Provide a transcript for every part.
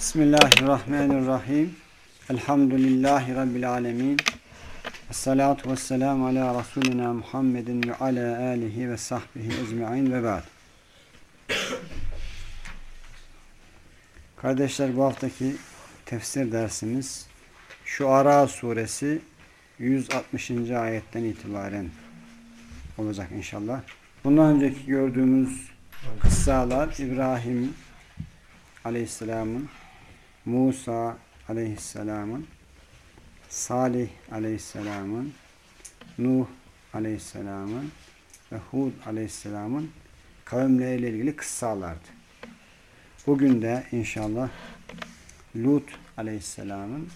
Bismillahirrahmanirrahim. Elhamdülillahi Rabbil alemin. Esselatu vesselamu ala Resulina Muhammedin ve ala alihi ve sahbihi ecma'in ve ba'd. Kardeşler bu haftaki tefsir dersimiz şu Ara suresi 160. ayetten itibaren olacak inşallah. Bundan önceki gördüğümüz kıssalar İbrahim Aleyhisselam'ın Musa Aleyhisselam'ın Salih Aleyhisselam'ın Nuh Aleyhisselam'ın ve Hud Aleyhisselam'ın kavimleriyle ilgili kıssalardı. Bugün de inşallah Lut Aleyhisselam'ın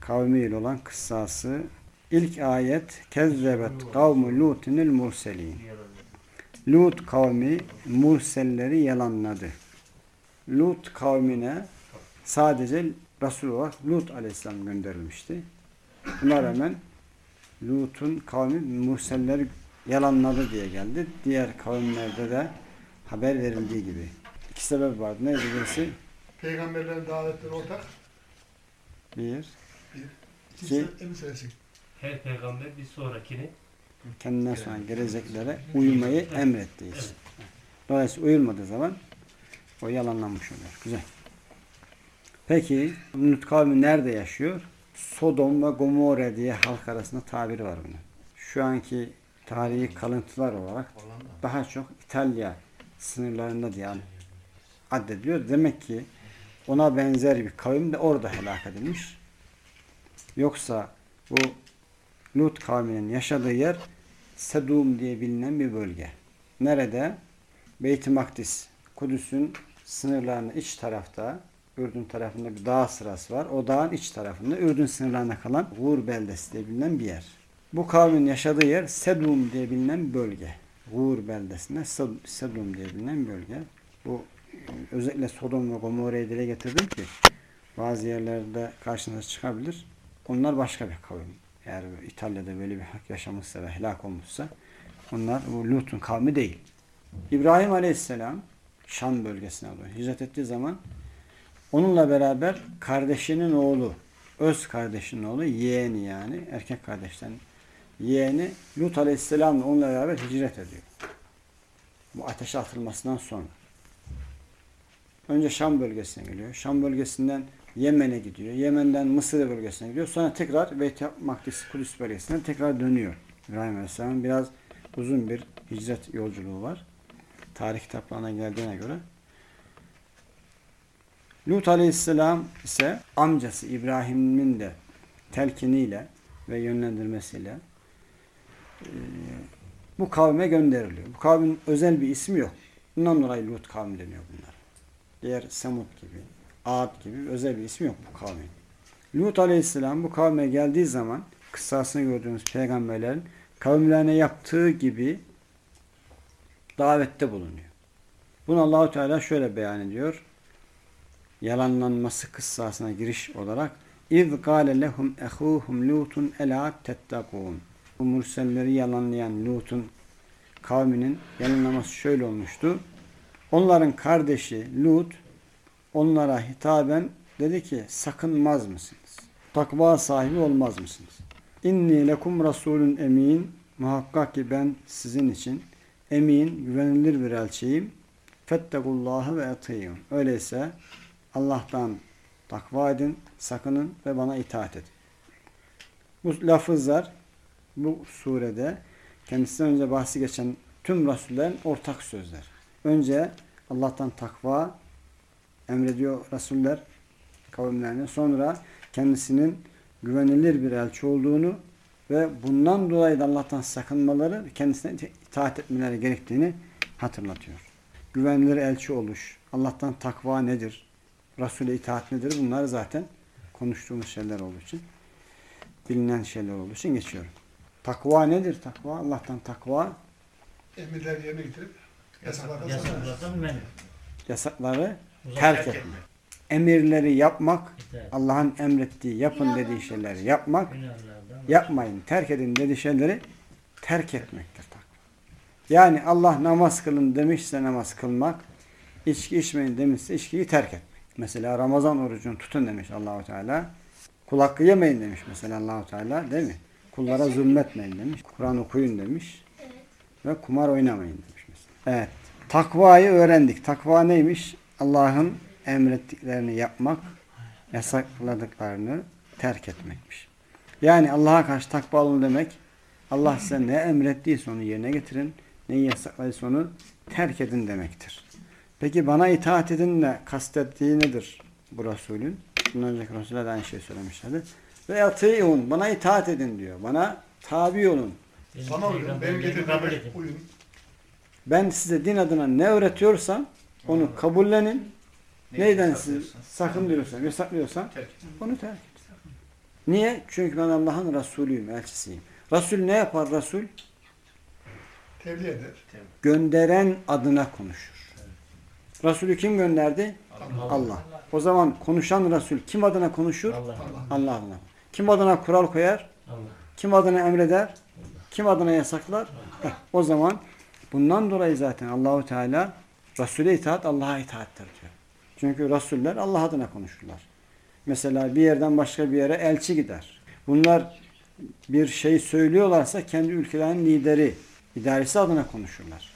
kavmiyle olan kıssası ilk ayet Kezzebet kavmu Lutinil murselin Lut kavmi murselleri yalanladı. Lut kavmine sadece Resul olarak Lut aleyhisselam gönderilmişti. Buna rağmen Lut'un kavmi murselleri yalanladı diye geldi. Diğer kavimlerde de haber verildiği gibi. İki sebep vardı. Neydi birisi? Peygamberlerin davetleri ortak. Bir, İkincisi İki. Her peygamber bir sonrakini kendinden sonra geleceklere uymayı emrettiği için. Dolayısıyla uyulmadığı zaman o yalanlanmış oluyor. Güzel. Peki Lut kavmi nerede yaşıyor? Sodom ve Gomorre diye halk arasında tabiri var bunun. Şu anki tarihi kalıntılar olarak daha çok İtalya sınırlarında diye addediliyor. Demek ki ona benzer bir kavim de orada helak edilmiş. Yoksa bu Lut kavminin yaşadığı yer Sedum diye bilinen bir bölge. Nerede? Beyt-i Makdis, Kudüs'ün sınırlarının iç tarafta, Ürdün tarafında bir dağ sırası var. O dağın iç tarafında Ürdün sınırlarına kalan Gur beldesi diye bilinen bir yer. Bu kavmin yaşadığı yer Sedum diye bilinen bölge. Gur beldesinde Sed- Sedum diye bilinen bölge. Bu e, özellikle Sodom ve Gomorre'yi dile getirdim ki bazı yerlerde karşınıza çıkabilir. Onlar başka bir kavim. Eğer İtalya'da böyle bir hak yaşamışsa ve helak olmuşsa onlar bu Lut'un kavmi değil. İbrahim Aleyhisselam Şam bölgesine doğru hicret ettiği zaman onunla beraber kardeşinin oğlu, öz kardeşinin oğlu, yeğeni yani, erkek kardeşlerin yeğeni Lut Aleyhisselam'la onunla beraber hicret ediyor. Bu ateşe atılmasından sonra. Önce Şam bölgesine geliyor. Şam bölgesinden Yemen'e gidiyor. Yemen'den Mısır bölgesine gidiyor. Sonra tekrar Beyt Makdis Kudüs bölgesine tekrar dönüyor. İbrahim Aleyhisselam'ın biraz uzun bir hicret yolculuğu var. Tarih kitaplarına geldiğine göre. Lut Aleyhisselam ise amcası İbrahim'in de telkiniyle ve yönlendirmesiyle e, bu kavme gönderiliyor. Bu kavmin özel bir ismi yok. Bundan dolayı Lut kavmi deniyor bunlar. Diğer Semud gibi, Ad gibi özel bir ismi yok bu kavmin. Lut Aleyhisselam bu kavme geldiği zaman kıssasını gördüğümüz peygamberlerin kavimlerine yaptığı gibi davette bulunuyor. Bunu Allahu Teala şöyle beyan ediyor. Yalanlanması kıssasına giriş olarak İz gâle lehum ehûhum Lutun elâ tettekûn. Bu mürselleri yalanlayan Lut'un kavminin yalanlaması şöyle olmuştu. Onların kardeşi Lut onlara hitaben dedi ki sakınmaz mısınız? Takva sahibi olmaz mısınız? İnni lekum rasulun emin. Muhakkak ki ben sizin için emin, güvenilir bir elçiyim. Fettekullahı ve etiyun. Öyleyse Allah'tan takva edin, sakının ve bana itaat edin. Bu lafızlar bu surede kendisinden önce bahsi geçen tüm rasullerin ortak sözler. Önce Allah'tan takva emrediyor rasuller kavimlerine. Sonra kendisinin güvenilir bir elçi olduğunu ve bundan dolayı da Allah'tan sakınmaları kendisine itaat etmeleri gerektiğini hatırlatıyor. Güvenilir elçi oluş, Allah'tan takva nedir, Resul'e itaat nedir bunlar zaten konuştuğumuz şeyler olduğu için bilinen şeyler olduğu için geçiyorum. Takva nedir takva? Allah'tan takva Emirleri yerine getirip yasaklardan yasaklardan men. yasakları Uzak terk etmek. etmek. Emirleri yapmak. Allah'ın emrettiği, yapın dediği şeyleri yapmak, yapmayın, terk edin dediği şeyleri terk etmektir takva. Yani Allah namaz kılın demişse namaz kılmak, içki içmeyin demişse içkiyi terk etmek. Mesela Ramazan orucunu tutun demiş Allahu Teala. Kul hakkı yemeyin demiş mesela Allahu Teala değil mi? Kullara zulmetmeyin demiş. Kur'an okuyun demiş. Ve kumar oynamayın demiş mesela. Evet. Takvayı öğrendik. Takva neymiş? Allah'ın emrettiklerini yapmak, yasakladıklarını terk etmekmiş. Yani Allah'a karşı takva olun demek, Allah size ne emrettiyse onu yerine getirin, neyi yasakladıysa onu terk edin demektir. Peki bana itaat edin de kastettiği nedir bu Resulün? Bundan önceki Resuller de aynı şeyi söylemişlerdi. Ve atıyun, bana itaat edin diyor. Bana tabi olun. Bana uyun, benim getirdiğime uyun. Ben size din adına ne öğretiyorsam onu kabullenin. Neyden siz sakınıyorsam, yasaklıyorsam onu terk et. Niye? Çünkü ben Allah'ın Resulüyüm, elçisiyim. Resul ne yapar Resul? Tebliğ eder. Gönderen adına konuşur. Resulü kim gönderdi? Allah. O zaman konuşan Resul kim adına konuşur? Allah. Allah. Allah adına. Kim adına kural koyar? Allah. Kim adına emreder? Kim adına yasaklar? Heh, o zaman bundan dolayı zaten Allahu Teala Resul'e itaat Allah'a itaattir diyor. Çünkü Resuller Allah adına konuşurlar. Mesela bir yerden başka bir yere elçi gider. Bunlar bir şey söylüyorlarsa kendi ülkelerinin lideri, idaresi adına konuşurlar.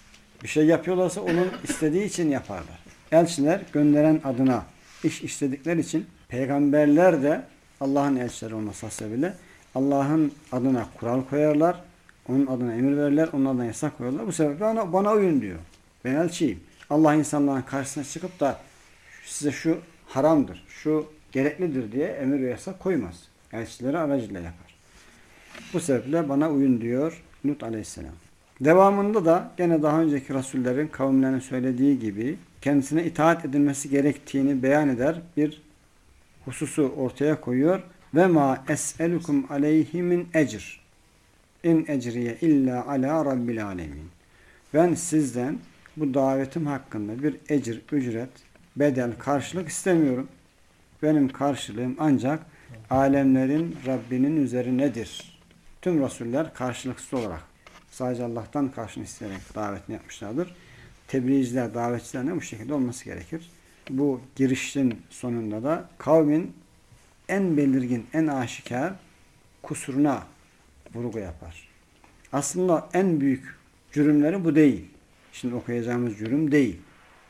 Bir şey yapıyorlarsa onun istediği için yaparlar. Elçiler gönderen adına iş istedikleri için peygamberler de Allah'ın elçileri olması hasebiyle Allah'ın adına kural koyarlar. Onun adına emir verirler. Onun adına yasak koyarlar. Bu sebeple bana, bana uyun diyor. Ben elçiyim. Allah insanların karşısına çıkıp da size şu haramdır, şu gereklidir diye emir ve yasak koymaz. Elçileri aracıyla yapar. Bu sebeple bana uyun diyor Lut aleyhisselam. Devamında da gene daha önceki rasullerin kavimlerine söylediği gibi kendisine itaat edilmesi gerektiğini beyan eder. Bir hususu ortaya koyuyor. Ve ma es'elukum aleyhi min ecr. İn ecriye illa ala rabbil alemin. Ben sizden bu davetim hakkında bir ecir, ücret, bedel, karşılık istemiyorum. Benim karşılığım ancak alemlerin Rabbinin üzerinedir. Tüm Resuller karşılıksız olarak sadece Allah'tan karşını isteyerek davetini yapmışlardır. Tebliğciler, davetçiler de bu şekilde olması gerekir. Bu girişin sonunda da kavmin en belirgin, en aşikar kusuruna vurgu yapar. Aslında en büyük cürümleri bu değil. Şimdi okuyacağımız cürüm değil.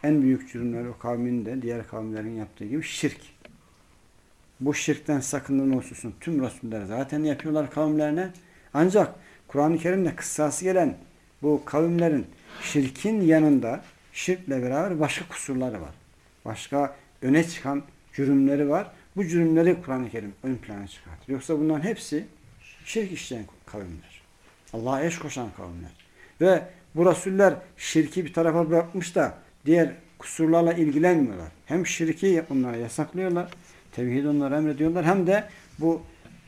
En büyük cürümleri o kavmin de diğer kavimlerin yaptığı gibi şirk. Bu şirkten sakındırma hususunu tüm Resuller zaten yapıyorlar kavimlerine. Ancak Kur'an-ı Kerim'de kıssası gelen bu kavimlerin şirkin yanında şirkle beraber başka kusurları var. Başka öne çıkan cürümleri var. Bu cürümleri Kur'an-ı Kerim ön plana çıkartır. Yoksa bunların hepsi şirk işleyen kavimler. Allah'a eş koşan kavimler. Ve bu Resuller şirki bir tarafa bırakmış da diğer kusurlarla ilgilenmiyorlar. Hem şirki onlara yasaklıyorlar, tevhid onlara emrediyorlar hem de bu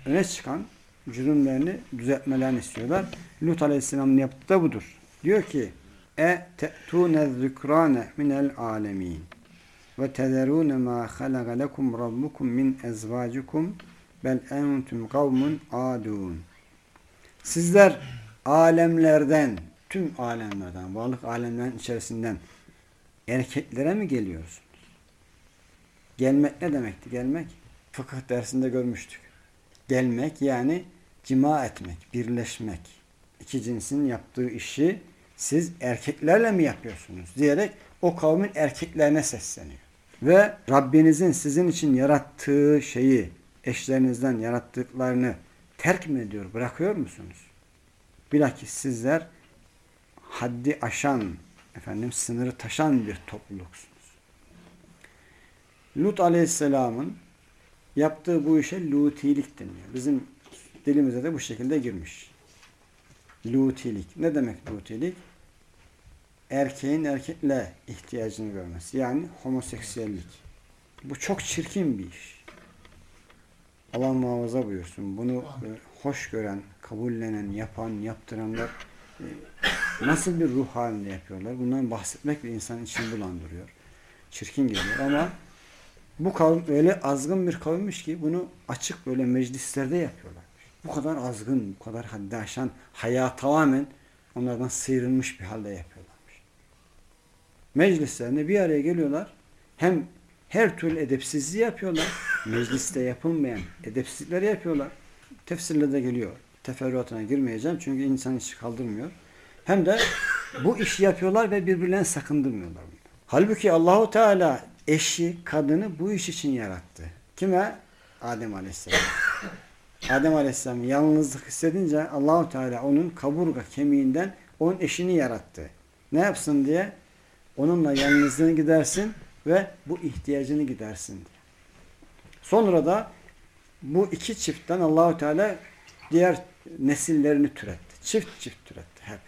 öne çıkan cürümlerini düzeltmelerini istiyorlar. Lut Aleyhisselam'ın yaptığı da budur. Diyor ki e te'tûne zükrâne minel alemin ve tezerûne mâ halaga lekum rabbukum min ezvâcikum bel entum kavmun adûn. Sizler alemlerden, tüm alemlerden, varlık alemlerin içerisinden erkeklere mi geliyorsunuz? Gelmek ne demekti? Gelmek fıkıh dersinde görmüştük. Gelmek yani cima etmek, birleşmek. İki cinsin yaptığı işi siz erkeklerle mi yapıyorsunuz? diyerek o kavmin erkeklerine sesleniyor. Ve Rabbinizin sizin için yarattığı şeyi eşlerinizden yarattıklarını terk mi ediyor, bırakıyor musunuz? Bilakis sizler haddi aşan, efendim sınırı taşan bir topluluksunuz. Lut Aleyhisselam'ın yaptığı bu işe lutilik deniyor. Bizim dilimize de bu şekilde girmiş. Lutilik. Ne demek lutilik? Erkeğin erkekle ihtiyacını görmesi. Yani homoseksüellik. Bu çok çirkin bir iş. Allah muhafaza buyursun. Bunu e, hoş gören, kabullenen, yapan, yaptıranlar e, nasıl bir ruh halinde yapıyorlar? Bundan bahsetmek bir insanın içini bulandırıyor. Çirkin geliyor ama bu kavim öyle azgın bir kavimmiş ki bunu açık böyle meclislerde yapıyorlar. Bu kadar azgın, bu kadar haddi aşan, hayat tamamen onlardan sıyrılmış bir halde yapıyorlarmış. Meclislerinde bir araya geliyorlar. Hem Her türlü edepsizliği yapıyorlar. Mecliste yapılmayan edepsizlikleri yapıyorlar. Tefsirle de geliyor. Teferruatına girmeyeceğim çünkü insan hiç kaldırmıyor. Hem de bu işi yapıyorlar ve birbirlerini sakındırmıyorlar. Halbuki Allahu Teala eşi, kadını bu iş için yarattı. Kime? Adem Aleyhisselam. Adem Aleyhisselam yalnızlık hissedince Allahu Teala onun kaburga kemiğinden onun eşini yarattı. Ne yapsın diye? Onunla yalnızlığını gidersin ve bu ihtiyacını gidersin diye. Sonra da bu iki çiftten Allahu Teala diğer nesillerini türetti. Çift çift türetti hep.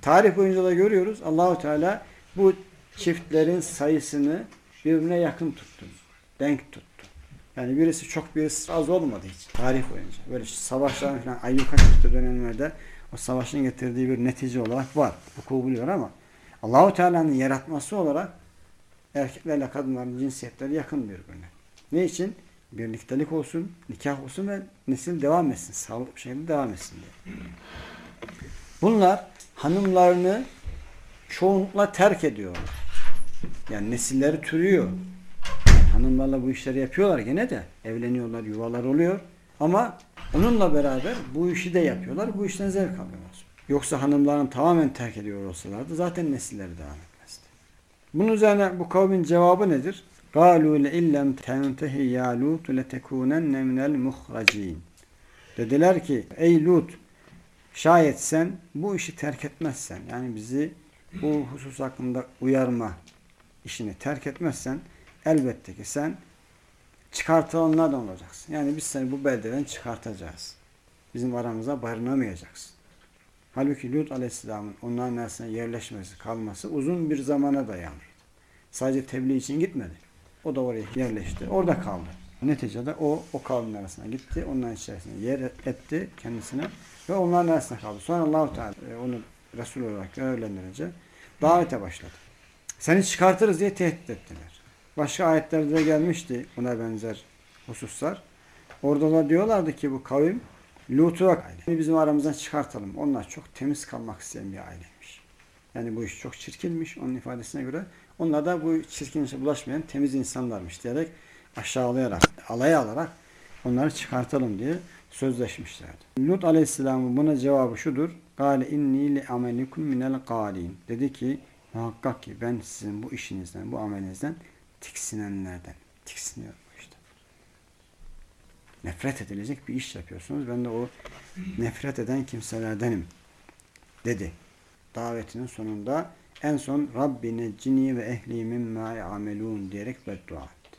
Tarih boyunca da görüyoruz Allahu Teala bu çiftlerin sayısını birbirine yakın tuttu. Denk tuttu. Yani birisi çok birisi az olmadı hiç. Tarih boyunca. Böyle savaşların falan ayyuka çıktı dönemlerde o savaşın getirdiği bir netice olarak var. Vuku buluyor ama Allahu Teala'nın yaratması olarak erkeklerle kadınların cinsiyetleri yakın birbirine. Ne için? Birliktelik olsun, nikah olsun ve nesil devam etsin. Sağlıklı bir şekilde devam etsin diye. Bunlar hanımlarını çoğunlukla terk ediyorlar. Yani nesilleri türüyor Hanımlarla bu işleri yapıyorlar gene de. Evleniyorlar, yuvalar oluyor. Ama onunla beraber bu işi de yapıyorlar. Bu işten zevk alıyorlar. Yoksa hanımlarını tamamen terk ediyor olsalardı zaten nesilleri devam etmezdi. Bunun üzerine bu kavmin cevabı nedir? قَالُوا لَاِلَّمْ تَنْتَهِ يَا لُوتُ لَتَكُونَنَّ مِنَ الْمُخْرَجِينَ Dediler ki ey Lut şayet sen bu işi terk etmezsen yani bizi bu husus hakkında uyarma işini terk etmezsen elbette ki sen çıkartılanlardan olacaksın. Yani biz seni bu beldeden çıkartacağız. Bizim aramıza barınamayacaksın. Halbuki Lut Aleyhisselam'ın onların arasına yerleşmesi, kalması uzun bir zamana dayanır. Sadece tebliğ için gitmedi. O da oraya yerleşti. Orada kaldı. Neticede o, o kavmin arasına gitti. Onların içerisinde yer etti kendisine. Ve onların arasında kaldı. Sonra allah Teala e, onu Resul olarak görevlendirince davete başladı. Seni çıkartırız diye tehdit ettiler. Başka ayetlerde de gelmişti buna benzer hususlar. Orada da diyorlardı ki bu kavim Lut'u aile. Bizim aramızdan çıkartalım. Onlar çok temiz kalmak isteyen bir aileymiş. Yani bu iş çok çirkinmiş onun ifadesine göre. Onlar da bu çirkin işe bulaşmayan temiz insanlarmış diyerek aşağılayarak, alaya alarak onları çıkartalım diye sözleşmişlerdi. Lut Aleyhisselam'ın buna cevabı şudur. Gale inni li amelikum minel galin. Dedi ki muhakkak ki ben sizin bu işinizden, bu amelinizden tiksinenlerden. Tiksiniyorum işte. Nefret edilecek bir iş yapıyorsunuz. Ben de o nefret eden kimselerdenim. Dedi. Davetinin sonunda en son Rabbine cini ve ehli mimma amelun diyerek beddua etti.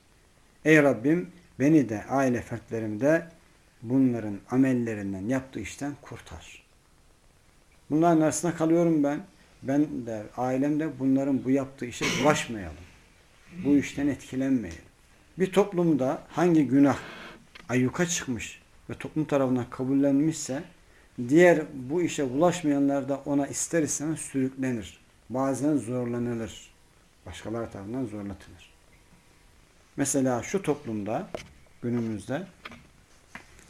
Ey Rabbim beni de aile fertlerimi de bunların amellerinden yaptığı işten kurtar. Bunların arasında kalıyorum ben. Ben de ailem de bunların bu yaptığı işe bulaşmayalım. Bu işten etkilenmeyelim. Bir toplumda hangi günah ayyuka çıkmış ve toplum tarafından kabullenmişse diğer bu işe bulaşmayanlar da ona ister istemez sürüklenir. Bazen zorlanılır. Başkaları tarafından zorlatılır. Mesela şu toplumda günümüzde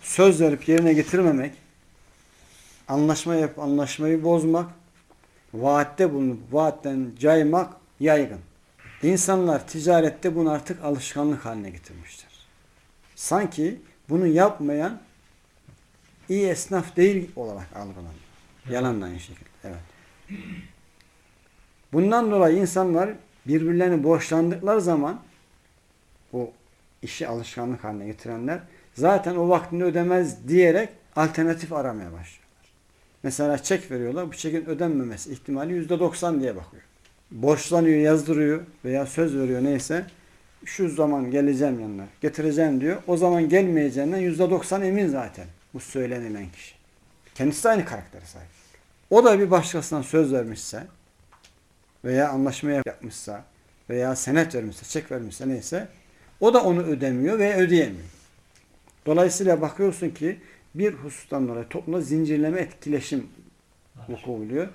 söz verip yerine getirmemek, anlaşma yapıp anlaşmayı bozmak, vaatte bulunup vaatten caymak yaygın. İnsanlar ticarette bunu artık alışkanlık haline getirmişler. Sanki bunu yapmayan iyi esnaf değil olarak algılanıyor. Yalan da aynı şekilde. Evet. Bundan dolayı insanlar birbirlerini borçlandıkları zaman bu işi alışkanlık haline getirenler zaten o vaktini ödemez diyerek alternatif aramaya başlıyorlar. Mesela çek veriyorlar. Bu çekin ödenmemesi ihtimali yüzde doksan diye bakıyor. Borçlanıyor, yazdırıyor veya söz veriyor neyse şu zaman geleceğim yanına getireceğim diyor. O zaman gelmeyeceğinden yüzde doksan emin zaten bu söylenilen kişi. Kendisi de aynı karaktere sahip. O da bir başkasından söz vermişse veya anlaşma yapmışsa veya senet vermişse, çek vermişse neyse o da onu ödemiyor veya ödeyemiyor. Dolayısıyla bakıyorsun ki bir husustan dolayı toplumda zincirleme etkileşim vuku buluyor.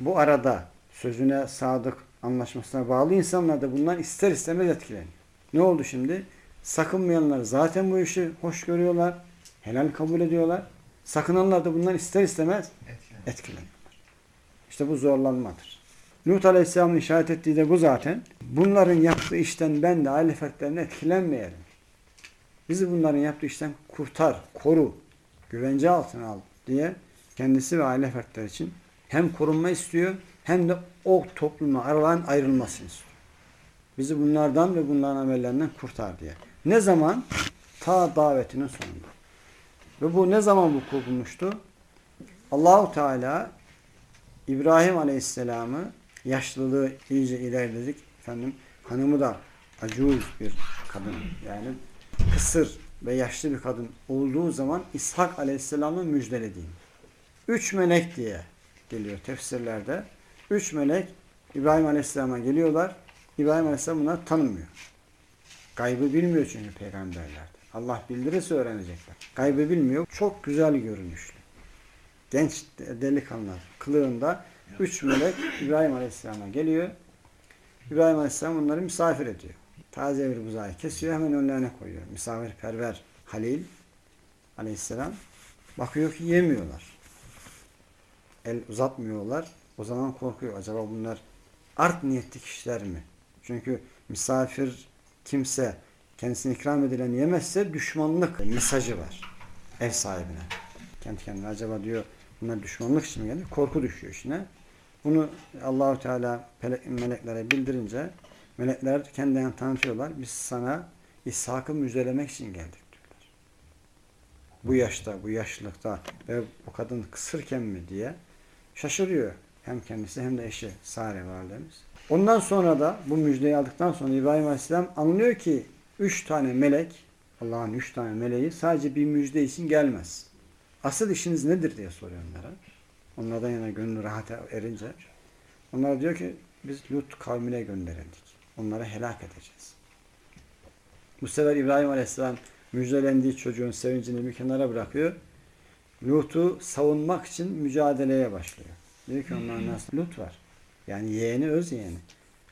Bu arada sözüne sadık, anlaşmasına bağlı insanlar da bundan ister istemez etkileniyor. Ne oldu şimdi? Sakınmayanlar zaten bu işi hoş görüyorlar, helal kabul ediyorlar. Sakınanlar da bundan ister istemez etkileniyorlar. İşte bu zorlanmadır. Lut Aleyhisselam'ın işaret ettiği de bu zaten. Bunların yaptığı işten ben de aile fertlerine etkilenmeyelim. Bizi bunların yaptığı işten kurtar, koru, güvence altına al diye kendisi ve aile fertleri için hem korunma istiyor hem de o topluma aralan ayrılmasını istiyor. Bizi bunlardan ve bunların amellerinden kurtar diye. Ne zaman? Ta davetinin sonunda. Ve bu ne zaman bu kurulmuştu? Allahu Teala İbrahim Aleyhisselam'ı yaşlılığı iyice ilerledik. Efendim hanımı da acuz bir kadın yani kısır ve yaşlı bir kadın olduğu zaman İshak Aleyhisselam'ı müjdelediğim. Üç melek diye geliyor tefsirlerde. Üç melek İbrahim Aleyhisselam'a geliyorlar. İbrahim Aleyhisselam bunları tanımıyor. Gaybı bilmiyor çünkü peygamberlerde. Allah bildirirse öğrenecekler. Gaybı bilmiyor. Çok güzel görünüşlü. Genç delikanlılar kılığında üç melek İbrahim Aleyhisselam'a geliyor. İbrahim Aleyhisselam onları misafir ediyor. Taze bir buzağı kesiyor hemen önlerine koyuyor. Misafirperver Halil Aleyhisselam bakıyor ki yemiyorlar. El uzatmıyorlar. O zaman korkuyor. Acaba bunlar art niyetli kişiler mi? Çünkü misafir kimse kendisine ikram edilen yemezse düşmanlık mesajı var ev sahibine. Kendi kendine acaba diyor bunlar düşmanlık için mi geldi? Korku düşüyor işine. Bunu Allahu Teala meleklere bildirince melekler kendilerini tanıtıyorlar. Biz sana İshak'ı müjdelemek için geldik diyorlar. Bu yaşta, bu yaşlılıkta ve bu kadın kısırken mi diye şaşırıyor. Hem kendisi hem de eşi Sare validemiz. Ondan sonra da bu müjdeyi aldıktan sonra İbrahim Aleyhisselam anlıyor ki üç tane melek, Allah'ın üç tane meleği sadece bir müjde için gelmez. Asıl işiniz nedir diye soruyor onlara. Onlardan yana gönlü rahata erince. Onlar diyor ki biz Lut kavmine gönderildik. Onları helak edeceğiz. Bu sefer İbrahim Aleyhisselam müjdelendiği çocuğun sevincini bir kenara bırakıyor. Lut'u savunmak için mücadeleye başlıyor. Diyor ki onlar nasıl? Lut var. Yani yeğeni öz yeğeni.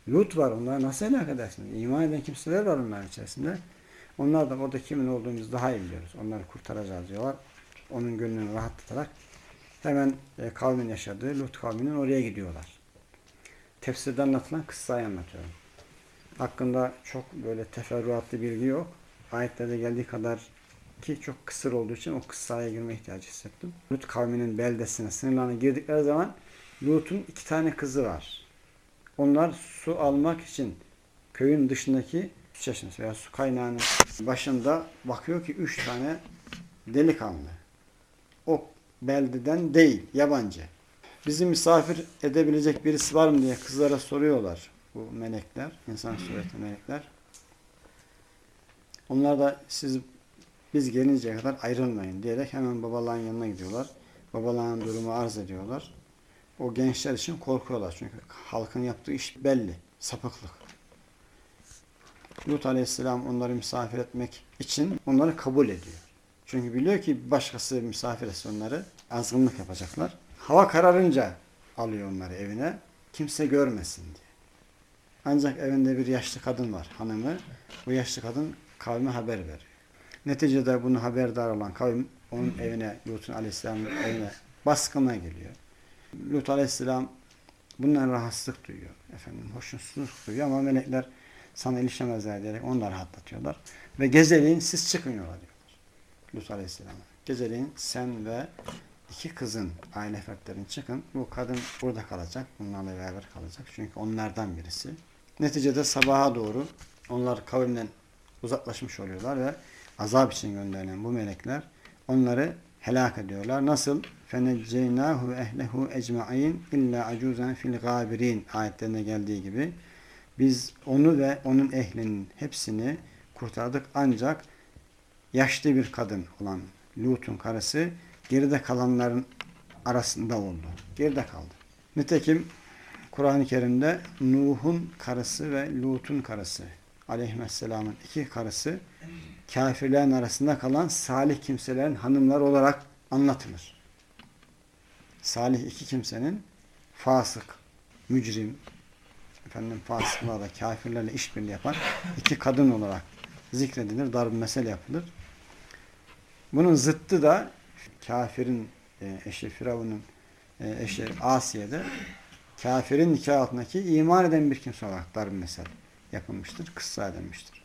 Lut var. Onları nasıl helak edersiniz? İman eden kimseler var onların içerisinde. Onlar da orada kimin olduğumuzu daha iyi biliyoruz. Onları kurtaracağız diyorlar. Onun gönlünü rahatlatarak hemen e, kavmin yaşadığı Lut kavminin oraya gidiyorlar. Tefsirde anlatılan kıssayı anlatıyorum. Hakkında çok böyle teferruatlı bilgi yok. Ayetlerde geldiği kadar ki çok kısır olduğu için o kıssaya girme ihtiyacı hissettim. Lut kavminin beldesine, sınırlarına girdikleri zaman Lut'un iki tane kızı var. Onlar su almak için köyün dışındaki su çeşmesi veya su kaynağının başında bakıyor ki üç tane delikanlı. O beldeden değil, yabancı. Bizi misafir edebilecek birisi var mı diye kızlara soruyorlar bu melekler, insan suretli melekler. Onlar da siz biz gelinceye kadar ayrılmayın diyerek hemen babaların yanına gidiyorlar. Babaların durumu arz ediyorlar. O gençler için korkuyorlar çünkü halkın yaptığı iş belli, sapıklık. Lut Aleyhisselam onları misafir etmek için onları kabul ediyor. Çünkü biliyor ki başkası misafir etse onları azgınlık yapacaklar. Hava kararınca alıyor onları evine. Kimse görmesin diye. Ancak evinde bir yaşlı kadın var hanımı. Bu yaşlı kadın kavme haber veriyor. Neticede bunu haberdar olan kavim onun evine, Lut'un aleyhisselamın evine baskına geliyor. Lut aleyhisselam bundan rahatsızlık duyuyor. Efendim hoşnutsuzluk duyuyor ama melekler sana ilişemezler diyerek onları rahatlatıyorlar. Ve geceliğin siz çıkın yola diyorlar. Lut aleyhisselam'a. Geceliğin sen ve iki kızın aile fertlerin çıkın. Bu kadın burada kalacak. Bunlarla beraber kalacak. Çünkü onlardan birisi. Neticede sabaha doğru onlar kavimden uzaklaşmış oluyorlar ve azap için gönderilen bu melekler onları helak ediyorlar. Nasıl? فَنَجَّيْنَاهُ وَاَهْلَهُ اَجْمَعِينَ اِلَّا عَجُوزًا فِي الْغَابِرِينَ ayetlerinde geldiği gibi biz onu ve onun ehlinin hepsini kurtardık ancak yaşlı bir kadın olan Lut'un karısı geride kalanların arasında oldu. Geride kaldı. Nitekim Kur'an-ı Kerim'de Nuh'un karısı ve Lut'un karısı aleyhisselamın iki karısı kafirlerin arasında kalan salih kimselerin hanımlar olarak anlatılır. Salih iki kimsenin fasık, mücrim, efendim fasıklarla, kafirlerle işbirliği yapan iki kadın olarak zikredilir, darb mesele yapılır. Bunun zıttı da kafirin e, eşi Firavun'un e, eşi Asiye'de kafirin nikah altındaki iman eden bir kimse olarak darb mesel yapılmıştır. Kıssa edilmiştir.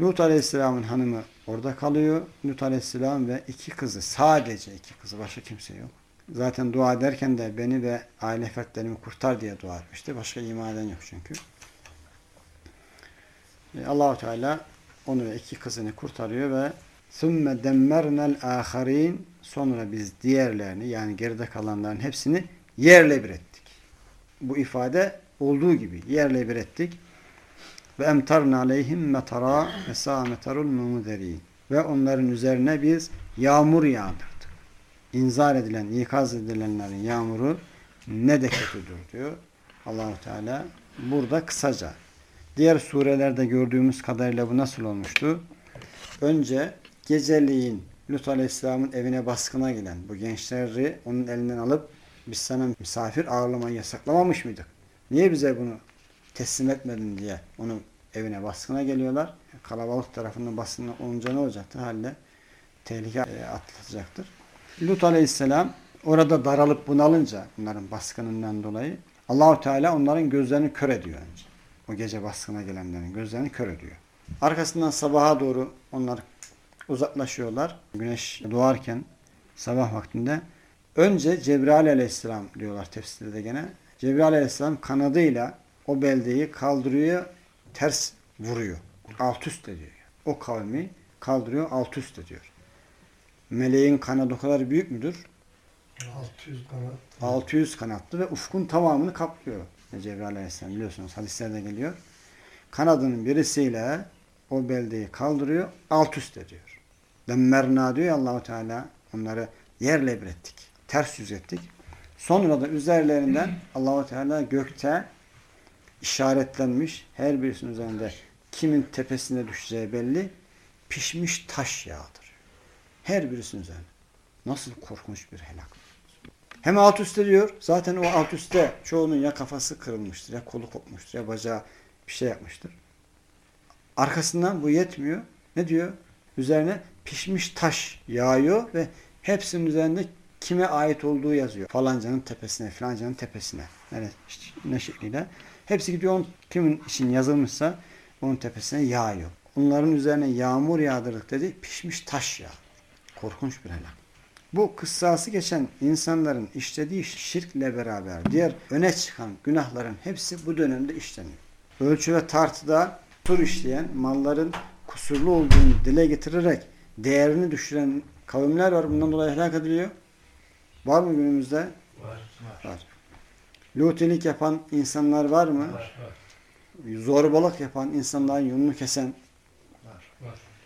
Lut Aleyhisselam'ın hanımı orada kalıyor. Lut Aleyhisselam ve iki kızı. Sadece iki kızı. Başka kimse yok. Zaten dua ederken de beni ve aile fertlerimi kurtar diye dua etmişti. Başka iman eden yok çünkü. E, Allahu Teala onu ve iki kızını kurtarıyor ve ثُمَّ دَمَّرْنَا الْآخَرِينَ Sonra biz diğerlerini yani geride kalanların hepsini yerle bir ettik. Bu ifade olduğu gibi yerle bir ettik. Ve emtarna aleyhim metara ve sa'metarul munzerin. Ve onların üzerine biz yağmur yağdırdık. İnzar edilen, ikaz edilenlerin yağmuru ne de kötüdür diyor Allahu Teala. Burada kısaca. Diğer surelerde gördüğümüz kadarıyla bu nasıl olmuştu? Önce geceliğin Lut Aleyhisselam'ın evine baskına gelen bu gençleri onun elinden alıp biz sana misafir ağırlamayı yasaklamamış mıydık? Niye bize bunu teslim etmedin diye onun evine baskına geliyorlar. Kalabalık tarafından baskına olunca ne olacaktır? Halde tehlike e, atlatacaktır. Lut Aleyhisselam orada daralıp bunalınca bunların baskınından dolayı Allahu Teala onların gözlerini kör ediyor önce. O gece baskına gelenlerin gözlerini kör ediyor. Arkasından sabaha doğru onlar uzaklaşıyorlar. Güneş doğarken sabah vaktinde önce Cebrail aleyhisselam diyorlar tefsirde gene. Cebrail aleyhisselam kanadıyla o beldeyi kaldırıyor, ters vuruyor. Alt üst ediyor. O kavmi kaldırıyor, alt üst ediyor. Meleğin kanadı o kadar büyük müdür? 600 kanat. 600 kanatlı ve ufkun tamamını kaplıyor. Cebrail aleyhisselam biliyorsunuz hadislerde geliyor. Kanadının birisiyle o beldeyi kaldırıyor, alt üst ediyor. Demmerna diyor Allahu Teala onları yerle bir ettik. Ters yüz ettik. Sonra da üzerlerinden Allahu Teala gökte işaretlenmiş her birisinin üzerinde kimin tepesine düşeceği belli pişmiş taş yağdır. Her birisinin üzerine. Nasıl korkunç bir helak. Hem alt üst ediyor. Zaten o alt üstte çoğunun ya kafası kırılmıştır ya kolu kopmuştur ya bacağı bir şey yapmıştır. Arkasından bu yetmiyor. Ne diyor? Üzerine pişmiş taş yağıyor ve hepsinin üzerinde kime ait olduğu yazıyor. Falancanın tepesine, filancanın tepesine. Yani işte ne şekliyle. Hepsi gidiyor onun kimin için yazılmışsa onun tepesine yağıyor. Onların üzerine yağmur yağdırdık dedi. Pişmiş taş yağ. Korkunç bir helak. Bu kıssası geçen insanların işlediği şirkle beraber diğer öne çıkan günahların hepsi bu dönemde işleniyor. Ölçü ve tartıda tur işleyen, malların kusurlu olduğunu dile getirerek değerini düşüren kavimler var. Bundan dolayı helak ediliyor. Var mı günümüzde? Var. Var. Lutilik yapan insanlar var mı? Var. Var. Zorbalık yapan insanların yolunu kesen, Var.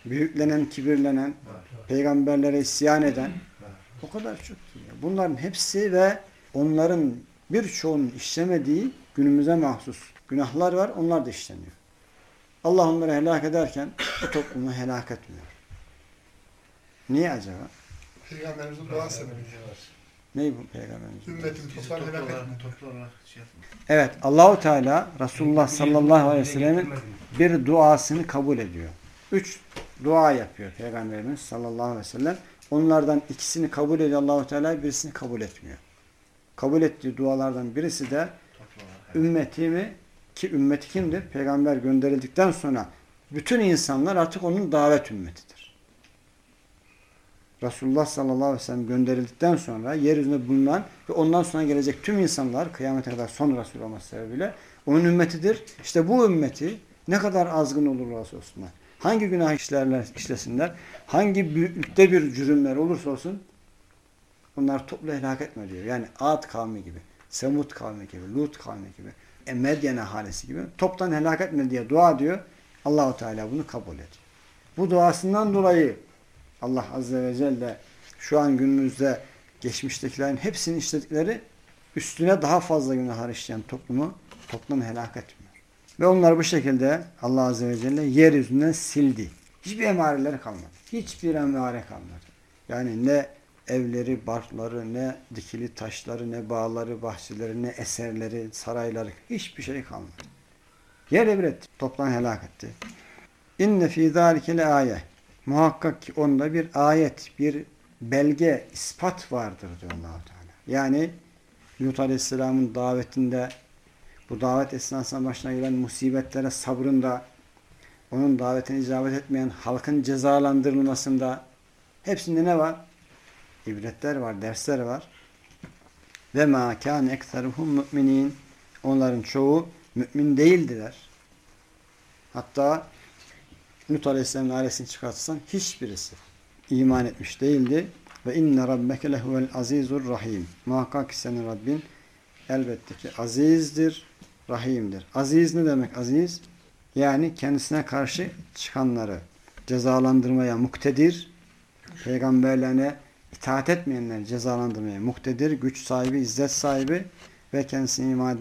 büyüklenen, kibirlenen, Var. peygamberlere isyan eden o kadar çok. ki. Bunların hepsi ve onların birçoğunun işlemediği günümüze mahsus günahlar var. Onlar da işleniyor. Allah onları helak ederken bu toplumu helak etmiyor. Niye acaba? Peygamberimizin dua sebebi. Ney bu peygamberimiz? Ümmetin toplar helak etme. Şey yapma. Evet Allahu Teala Resulullah sallallahu aleyhi ve sellemin bir duasını kabul ediyor. Üç dua yapıyor Peygamberimiz sallallahu aleyhi ve sellem. Onlardan ikisini kabul ediyor Allahu Teala, birisini kabul etmiyor. Kabul ettiği dualardan birisi de ümmetimi ki ümmeti kimdir? Peygamber gönderildikten sonra bütün insanlar artık onun davet ümmetidir. Resulullah sallallahu aleyhi ve sellem gönderildikten sonra yeryüzünde bulunan ve ondan sonra gelecek tüm insanlar kıyamete kadar son Resul olması sebebiyle onun ümmetidir. İşte bu ümmeti ne kadar azgın olurlarsa olsunlar, hangi günah işlerler, işlesinler, hangi büyüklükte bir cürümler olursa olsun bunlar toplu helak etme diyor. Yani Ad kavmi gibi, Semud kavmi gibi, Lut kavmi gibi, e, Medyen ahalisi gibi toptan helak etme diye dua diyor. Allahu Teala bunu kabul ediyor. Bu duasından dolayı Allah Azze ve Celle şu an günümüzde geçmiştekilerin hepsinin işledikleri üstüne daha fazla günahlar işleyen toplumu toplam helak etmiyor. Ve onlar bu şekilde Allah Azze ve Celle yeryüzünden sildi. Hiçbir emareleri kalmadı. Hiçbir emare kalmadı. Yani ne evleri, barkları, ne dikili taşları, ne bağları, bahçeleri, ne eserleri, sarayları hiçbir şey kalmadı. Yerle bir etti. Helak etti. İnne fî zâlikele âye. Muhakkak ki onda bir ayet, bir belge, ispat vardır diyor allah Teala. Yani Lut Aleyhisselam'ın davetinde bu davet esnasında başına gelen musibetlere sabrında, onun davetine icabet etmeyen halkın cezalandırılmasında hepsinde ne var? İbretler var, dersler var. Ve ma kâne ekseruhum müminin. Onların çoğu mümin değildiler. Hatta Lut Aleyhisselam'ın ailesini çıkartsan hiçbirisi iman etmiş değildi. Ve inne rabbeke lehuvel azizur rahim. Muhakkak ki senin Rabbin elbette ki azizdir, rahimdir. Aziz ne demek aziz? Yani kendisine karşı çıkanları cezalandırmaya muktedir, peygamberlerine itaat etmeyenleri cezalandırmaya muktedir, güç sahibi, izzet sahibi ve kendisini iman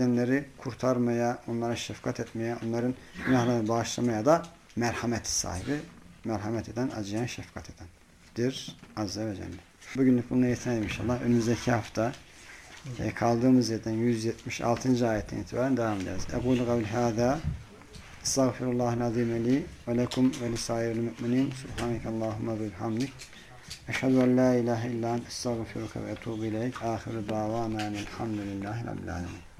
kurtarmaya, onlara şefkat etmeye, onların günahlarını bağışlamaya da merhamet sahibi, merhamet eden, acıyan, şefkat edendir Azze ve Celle. Bugünlük bununla yetenelim inşallah. Önümüzdeki hafta e, kaldığımız yerden 176. ayetten itibaren devam edeceğiz. Ekulu kavli hâzâ Estağfirullahal azim li ve lekum ve lisairil mu'minin. Subhanekallahumma ve bihamdik. Eşhedü en la ilahe illa ente estağfiruke ve etûbü ileyk. Ahiru davana elhamdülillahi rabbil alemin.